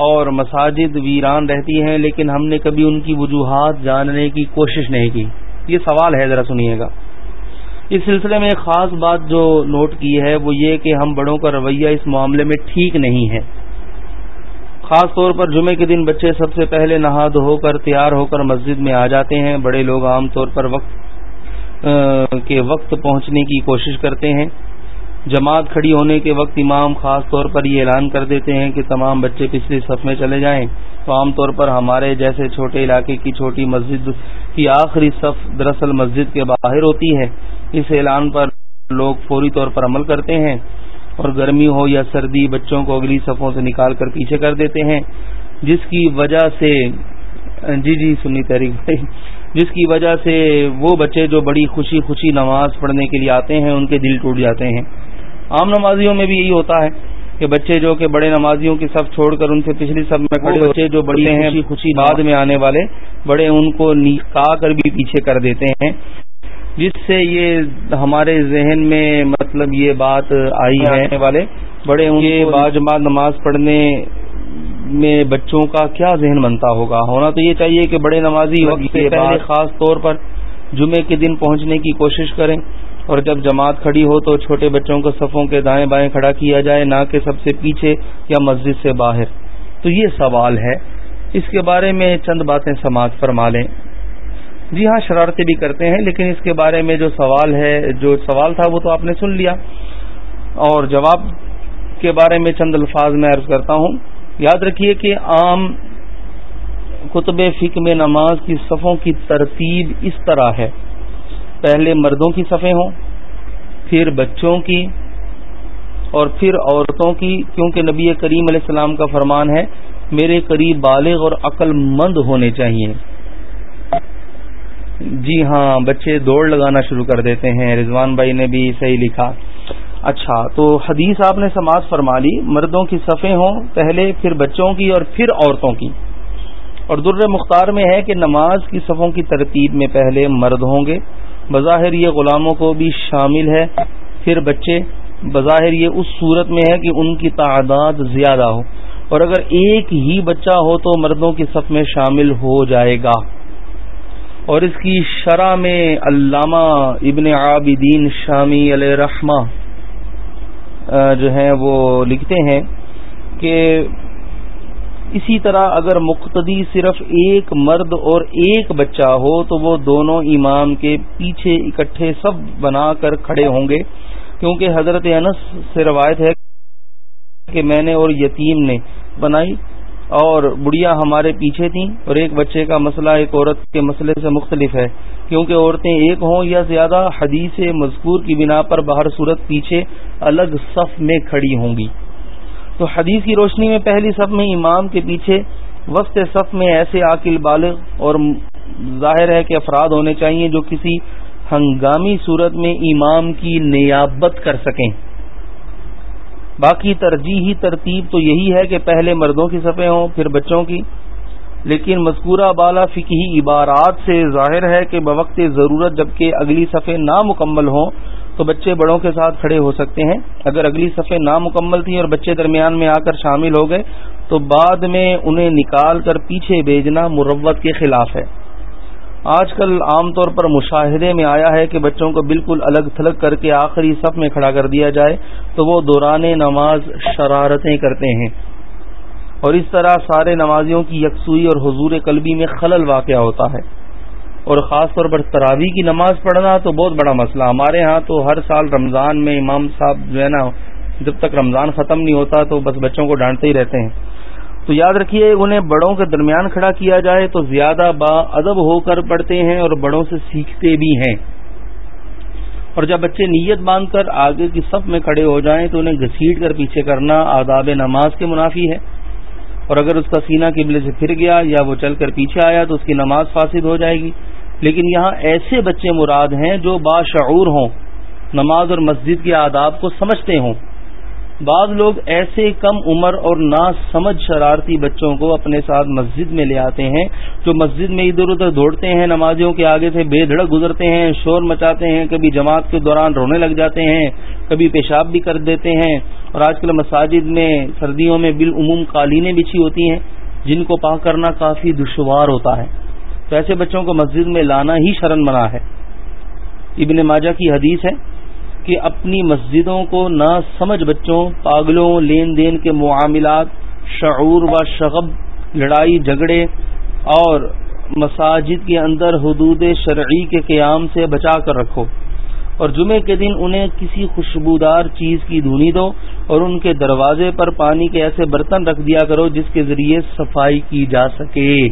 اور مساجد ویران رہتی ہیں، لیکن ہم نے کبھی ان کی وجوہات جاننے کی کوشش نہیں کی۔ یہ سوال ہے، ذرا سنیے گا۔ اس سلسلے میں ایک خاص بات جو نوٹ کی ہے، وہ یہ کہ ہم بڑوں کا رویہ اس معاملے میں ٹھیک نہیں ہے۔ خاص طور پر جمعے کے دن بچے سب سے پہلے نہا دھو ہو کر تیار ہو کر مسجد میں آ جاتے ہیں۔ بڑے لوگ عام طور پر وقت کے وقت پہنچنے کی کوشش کرتے ہیں۔ جماعت کھڑی ہونے کے وقت امام خاص طور پر یہ اعلان کر دیتے ہیں کہ تمام بچے پچھلی صف میں چلے جائیں۔ تو عام طور پر ہمارے جیسے چھوٹے علاقے کی چھوٹی مسجد کی آخری صف دراصل مسجد کے باہر ہوتی ہے۔ اس اعلان پر لوگ فوری طور پر عمل کرتے ہیں اور گرمی ہو یا سردی بچوں کو اگلی صفوں سے نکال کر پیچھے کر دیتے ہیں۔ جس کی وجہ سے جی جی سنی تحریک بھائی۔ جس کی وجہ سے وہ بچے جو بڑی خوشی خوشی نماز پڑھنے کے لیے آتے ہیں، ان کے دل ٹوٹ جاتے ہیں۔ عام نمازیوں میں بھی یہی ہوتا ہے کہ بچے جو کہ بڑے نمازیوں کی سب چھوڑ کر ان سے پچھلی سب میں کھڑے بچے جو بڑی ہیں خوشی بعد میں آنے والے بڑے ان کو نکا کر بھی پیچھے کر دیتے ہیں۔ جس سے یہ ہمارے ذہن میں مطلب یہ بات آئی ہے۔ والے بڑے یہ باجماعت نماز پڑھنے میں بچوں کا کیا ذہن بنتا ہوگا؟ ہونا تو یہ چاہیے کہ بڑے نمازی وقت سے پہلے خاص طور پر جمعے کے دن پہنچنے کی کوشش کریں۔ اور جب جماعت کھڑی ہو تو چھوٹے بچوں کو صفوں کے دائیں بائیں کھڑا کیا جائے، نہ کہ سب سے پیچھے یا مسجد سے باہر۔ تو یہ سوال ہے۔ اس کے بارے میں چند باتیں سماعت فرما لیں۔ جی ہاں شرارتیں بھی کرتے ہیں، لیکن اس کے بارے میں جو سوال ہے، جو سوال تھا وہ تو آپ نے سن لیا۔ اور جواب کے بارے میں چند الفاظ میں عرض کرتا ہوں۔ یاد رکھیے کہ عام کتب فکر میں نماز کی صفوں کی ترتیب اس طرح ہے۔ پہلے مردوں کی صفیں ہوں، پھر بچوں کی اور پھر عورتوں کی، کیونکہ نبی کریم علیہ السلام کا فرمان ہے، میرے قریب بالغ اور عقل مند ہونے چاہیے۔ جی ہاں بچے دوڑ لگانا شروع کر دیتے ہیں، رضوان بھائی نے بھی صحیح لکھا۔ اچھا تو حدیث آپ نے سماج فرما لی، مردوں کی صفیں ہوں پہلے، پھر بچوں کی اور پھر عورتوں کی۔ اور در مختار میں ہے کہ نماز کی صفوں کی ترتیب میں پہلے مرد ہوں گے۔ بظاہر یہ غلاموں کو بھی شامل ہے۔ پھر بچے، بظاہر یہ اس صورت میں ہے کہ ان کی تعداد زیادہ ہو۔ اور اگر ایک ہی بچہ ہو تو مردوں کی صف میں شامل ہو جائے گا۔ اور اس کی شرح میں علامہ ابن عابدین شامی علیہ رحمہ جو ہیں وہ لکھتے ہیں کہ اسی طرح اگر مقتدی صرف ایک مرد اور ایک بچہ ہو تو وہ دونوں امام کے پیچھے اکٹھے سب بنا کر کھڑے ہوں گے، کیونکہ حضرت انس سے روایت ہے کہ میں نے اور یتیم نے بنائی اور بڑھیا ہمارے پیچھے تھیں اور ایک بچے کا مسئلہ ایک عورت کے مسئلے سے مختلف ہے، کیونکہ عورتیں ایک ہوں یا زیادہ حدیث مذکور کی بنا پر باہر صورت پیچھے الگ صف میں کھڑی ہوں گی۔ تو حدیث کی روشنی میں پہلی صف میں امام کے پیچھے وسط صف میں ایسے عاقل بالغ اور ظاہر ہے کہ افراد ہونے چاہیے جو کسی ہنگامی صورت میں امام کی نیابت کر سکیں۔ باقی ترجیحی ترتیب تو یہی ہے کہ پہلے مردوں کی صفیں ہوں، پھر بچوں کی۔ لیکن مذکورہ بالا فکی عبارات سے ظاہر ہے کہ بوقت ضرورت جبکہ اگلی صفیں نامکمل ہوں تو بچے بڑوں کے ساتھ کھڑے ہو سکتے ہیں۔ اگر اگلی صفحے نامکمل تھی اور بچے درمیان میں آ کر شامل ہو گئے، تو بعد میں انہیں نکال کر پیچھے بھیجنا مروت کے خلاف ہے۔ آج کل عام طور پر مشاہدے میں آیا ہے کہ بچوں کو بالکل الگ تھلگ کر کے آخری صف میں کھڑا کر دیا جائے، تو وہ دوران نماز شرارتیں کرتے ہیں۔ اور اس طرح سارے نمازیوں کی یکسوئی اور حضور قلبی میں خلل واقع ہوتا ہے۔ اور خاص طور پر تراوی کی نماز پڑھنا تو بہت بڑا مسئلہ ہمارے ہاں تو ہر سال رمضان میں امام صاحب جو ہے نا، جب تک رمضان ختم نہیں ہوتا تو بس بچوں کو ڈانٹتے ہی رہتے ہیں۔ تو یاد رکھیے، انہیں بڑوں کے درمیان کھڑا کیا جائے تو زیادہ با ادب ہو کر پڑھتے ہیں اور بڑوں سے سیکھتے بھی ہیں۔ اور جب بچے نیت باندھ کر آگے کی صف میں کھڑے ہو جائیں تو انہیں گھسیٹ کر پیچھے کرنا آداب نماز کے منافی ہے۔ اور اگر اس کا سینہ قبلے سے پھر گیا یا وہ چل کر پیچھے آیا تو اس کی نماز فاسد ہو جائے گی۔ لیکن یہاں ایسے بچے مراد ہیں جو باشعور ہوں، نماز اور مسجد کے آداب کو سمجھتے ہوں۔ بعض لوگ ایسے کم عمر اور نا سمجھ شرارتی بچوں کو اپنے ساتھ مسجد میں لے آتے ہیں جو مسجد میں ادھر ادھر دوڑتے ہیں، نمازیوں کے آگے سے بے دھڑک گزرتے ہیں، شور مچاتے ہیں، کبھی جماعت کے دوران رونے لگ جاتے ہیں، کبھی پیشاب بھی کر دیتے ہیں۔ اور آج کل مساجد میں سردیوں میں بالعموم قالینیں بچھی ہوتی ہیں، جن کو پا کرنا کافی دشوار ہوتا ہے۔ تو ایسے بچوں کو مسجد میں لانا ہی شرن منا ہے۔ ابن ماجہ کی حدیث ہے۔ کہ اپنی مسجدوں کو نہ سمجھ بچوں، پاگلوں، لین دین کے معاملات، شعور و شغب، لڑائی، جھگڑے اور مساجد کے اندر حدود شرعی کے قیام سے بچا کر رکھو۔ اور جمعے کے دن انہیں کسی خوشبودار چیز کی دھونی دو اور ان کے دروازے پر پانی کے ایسے برتن رکھ دیا کرو جس کے ذریعے صفائی کی جا سکے۔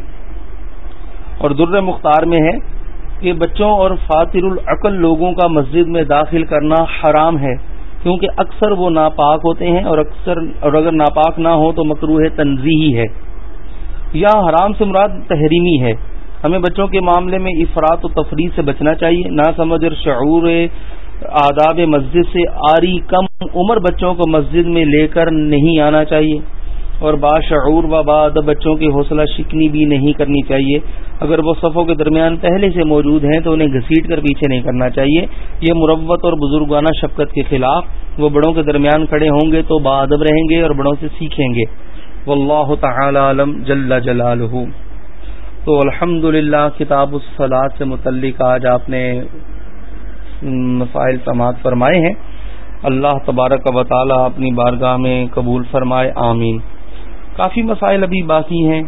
اور در مختار میں ہے کہ بچوں اور فاطر العقل لوگوں کا مسجد میں داخل کرنا حرام ہے، کیونکہ اکثر وہ ناپاک ہوتے ہیں اور اکثر اور اگر ناپاک نہ ہو تو مکروح تنظیحی ہے۔ یا حرام سے مراد تحریمی ہے۔ ہمیں بچوں کے معاملے میں افراد و تفریح سے بچنا چاہیے۔ نہ سمجھ اور شعور آداب مسجد سے آری کم عمر بچوں کو مسجد میں لے کر نہیں آنا چاہیے۔ اور باشعور و بعد بچوں کی حوصلہ شکنی بھی نہیں کرنی چاہیے۔ اگر وہ صفوں کے درمیان پہلے سے موجود ہیں تو انہیں گھسیٹ کر پیچھے نہیں کرنا چاہیے۔ یہ مروت اور بزرگانہ شفقت کے خلاف وہ بڑوں کے درمیان کھڑے ہوں گے تو بادب رہیں گے اور بڑوں سے سیکھیں گے۔ واللہ تعالی علم جل جلالہ۔ تو الحمد کتاب الصلاط سے متعلق آج آپ نے مسائل سماعت فرمائے ہیں۔ اللہ تبارک و تعالی اپنی بارگاہ میں قبول فرمائے، آمین۔ کافی مسائل ابھی باقی ہیں،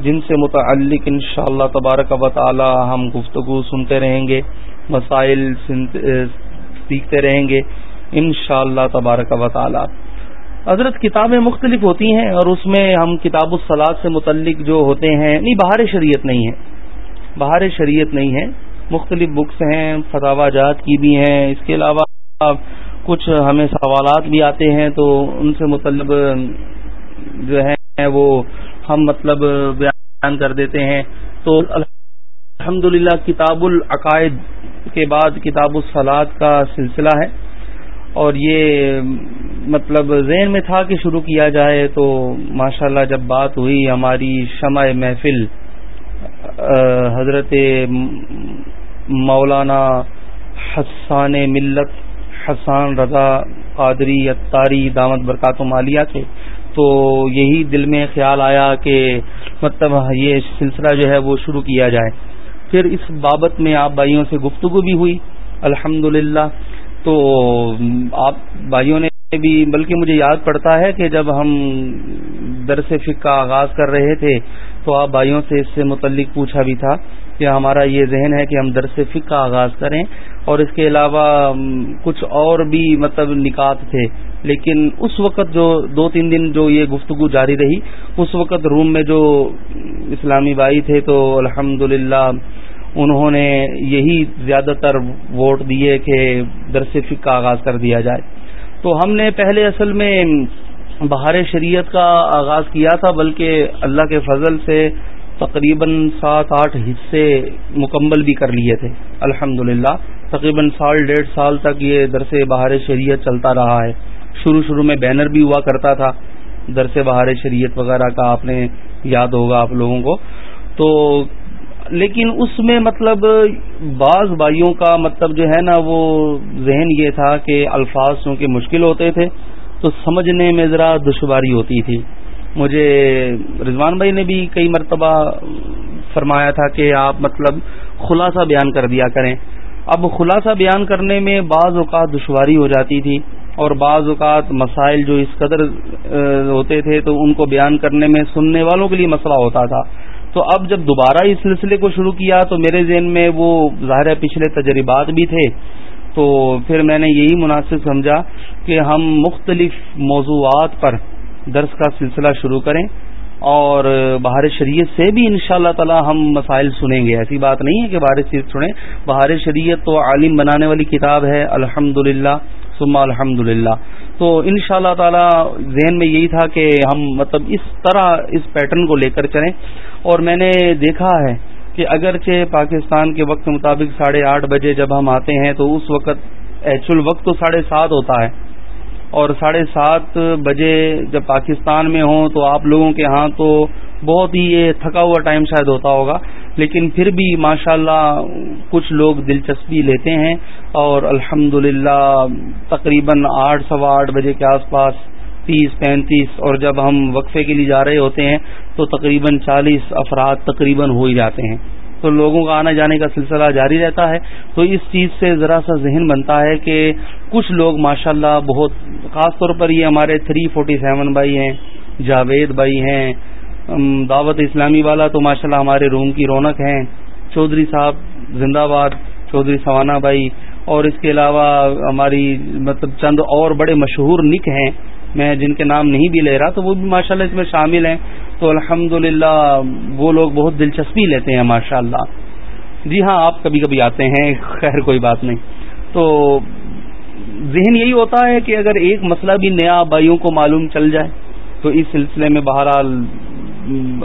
جن سے متعلق ان شاء اللہ تبارک و تعالی ہم گفتگو سنتے رہیں گے، مسائل سیکھتے رہیں گے ان شاء اللہ تبارک و تعالی۔ حضرت کتابیں مختلف ہوتی ہیں اور اس میں ہم کتاب الصلاط سے متعلق جو ہوتے ہیں، نہیں، بہار شریعت نہیں ہے۔ بہار شریعت نہیں ہے۔ مختلف بکس ہیں فتح جات کی بھی ہیں۔ اس کے علاوہ کچھ ہمیں سوالات بھی آتے ہیں، تو ان سے متعلق جو ہے وہ ہم مطلب بیان کر دیتے ہیں۔ تو الحمد کتاب العقائد کے بعد کتاب الصلاط کا سلسلہ ہے۔ اور یہ مطلب ذہن میں تھا کہ شروع کیا جائے تو ماشاءاللہ جب بات ہوئی ہماری شمع محفل حضرت مولانا حسان ملت حسان رضا قادری اتاری دامت برکات مالیہ کے تو یہی دل میں خیال آیا کہ مطلب یہ سلسلہ جو ہے وہ شروع کیا جائے۔ پھر اس بابت میں آپ بھائیوں سے گفتگو بھی ہوئی۔ الحمد تو آپ بھائیوں نے بھی بلکہ مجھے یاد پڑتا ہے کہ جب ہم درس فک کا آغاز کر رہے تھے تو آپ بھائیوں سے اس سے متعلق پوچھا بھی تھا کہ ہمارا یہ ذہن ہے کہ ہم درس فک کا آغاز کریں اور اس کے علاوہ کچھ اور بھی مطلب نکات تھے۔ لیکن اس وقت جو دو تین دن جو یہ گفتگو جاری رہی، اس وقت روم میں جو اسلامی بھائی تھے تو الحمد انہوں نے یہی زیادہ تر ووٹ دیے کہ درس فک کا آغاز کر دیا جائے۔ تو ہم نے پہلے اصل میں بہار شریعت کا آغاز کیا تھا، بلکہ اللہ کے فضل سے تقریباً سات آٹھ حصے مکمل بھی کر لیے تھے۔ الحمد تقریباً سال ڈیڑھ سال تک یہ درس بہار شریعت چلتا رہا ہے۔ شروع شروع میں بینر بھی ہوا کرتا تھا درس بہار شریعت وغیرہ کا آپ نے یاد ہوگا آپ لوگوں کو۔ تو لیکن اس میں مطلب بعض بھائیوں کا مطلب جو ہے نا، وہ ذہن یہ تھا کہ الفاظ چونکہ مشکل ہوتے تھے، تو سمجھنے میں ذرا دشواری ہوتی تھی۔ مجھے رضوان بھائی نے بھی کئی مرتبہ فرمایا تھا کہ آپ مطلب خلاصہ بیان کر دیا کریں۔ اب خلاصہ بیان کرنے میں بعض اوقات دشواری ہو جاتی تھی۔ اور بعض اوقات مسائل جو اس قدر ہوتے تھے تو ان کو بیان کرنے میں سننے والوں کے لیے مسئلہ ہوتا تھا۔ تو اب جب دوبارہ اس سلسلے کو شروع کیا تو میرے ذہن میں وہ ظاہر پچھلے تجربات بھی تھے۔ تو پھر میں نے یہی مناسب سمجھا کہ ہم مختلف موضوعات پر درس کا سلسلہ شروع کریں اور بہار شریعت سے بھی ان شاء اللہ تعالی ہم مسائل سنیں گے۔ ایسی بات نہیں ہے کہ بہار شریعت سنیں۔ بہار شریعت تو عالم بنانے والی کتاب ہے۔ الحمد للہ سما الحمد تو ان شاء اللہ تعالی ذہن میں یہی تھا کہ ہم مطلب اس طرح اس پیٹرن کو لے کر چلیں۔ اور میں نے دیکھا ہے کہ اگرچہ پاکستان کے وقت مطابق ساڑھے آٹھ بجے جب ہم آتے ہیں تو اس وقت ایکچوئل وقت تو ساڑھے سات ہوتا ہے۔ اور ساڑھے سات بجے جب پاکستان میں ہوں تو آپ لوگوں کے ہاں تو بہت ہی یہ تھکا ہوا ٹائم شاید ہوتا ہوگا۔ لیکن پھر بھی ماشاءاللہ اللہ کچھ لوگ دلچسپی لیتے ہیں اور الحمد تقریباً آٹھ سوا آٹھ بجے کے آس پاس تیس پینتیس اور جب ہم وقفے کے لیے جا رہے ہوتے ہیں تو تقریباً چالیس افراد تقریباً ہو ہی جاتے ہیں تو لوگوں کا آنا جانے کا سلسلہ جاری رہتا ہے تو اس چیز سے ذرا سا ذہن بنتا ہے کہ کچھ لوگ ماشاءاللہ بہت خاص طور پر یہ ہمارے تھری فورٹی سیون بھائی ہیں، جاوید بھائی ہیں دعوت اسلامی والا تو ماشاءاللہ ہمارے روم کی رونق ہیں۔ چودھری صاحب زندہ باد، چودھری سوانا بھائی، اور اس کے علاوہ ہماری مطلب چند اور بڑے مشہور نک ہیں۔ میں جن کے نام نہیں بھی لے رہا تو وہ بھی ماشاءاللہ اس میں شامل ہیں۔ تو الحمد وہ لوگ بہت دلچسپی لیتے ہیں ماشاء اللہ جی ہاں آپ کبھی کبھی آتے ہیں، خیر کوئی بات نہیں۔ تو ذہن یہی ہوتا ہے کہ اگر ایک مسئلہ بھی نیا بھائیوں کو معلوم چل جائے تو اس سلسلے میں بہرحال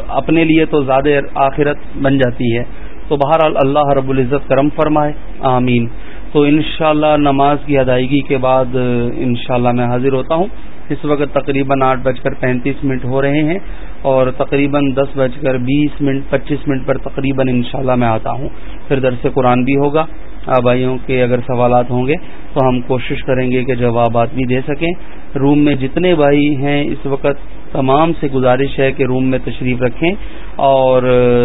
اپنے لیے تو زیادہ آخرت بن جاتی ہے۔ تو بہرحال اللہ رب العزت کرم فرمائے۔ آمین۔ تو انشاءاللہ نماز کی ادائیگی کے بعد، انشاءاللہ میں حاضر ہوتا ہوں۔ اس وقت تقریباً آٹھ بج کر پینتیس منٹ ہو رہے ہیں اور تقریباً دس بج کر بیس منٹ، پچیس منٹ پر تقریباً انشاءاللہ میں آتا ہوں۔ پھر درس قرآن بھی ہوگا۔ بھائیوں کے اگر سوالات ہوں گے تو ہم کوشش کریں گے کہ جوابات بھی دے سکیں۔ روم میں جتنے بھائی ہیں اس وقت تمام سے گزارش ہے کہ روم میں تشریف رکھیں اور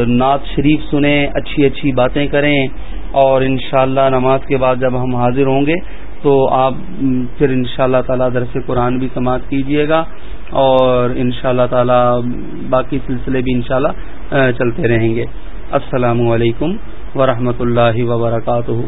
نعت شریف سنیں، اچھی اچھی باتیں کریں اور انشاءاللہ نماز کے بعد جب ہم حاضر ہوں گے تو آپ پھر ان شاء اللہ تعالیٰ درس قرآن بھی سماعت کیجیے گا اور ان شاء اللہ تعالیٰ باقی سلسلے بھی انشاءاللہ چلتے رہیں گے۔ السلام علیکم ورحمۃ اللہ وبرکاتہ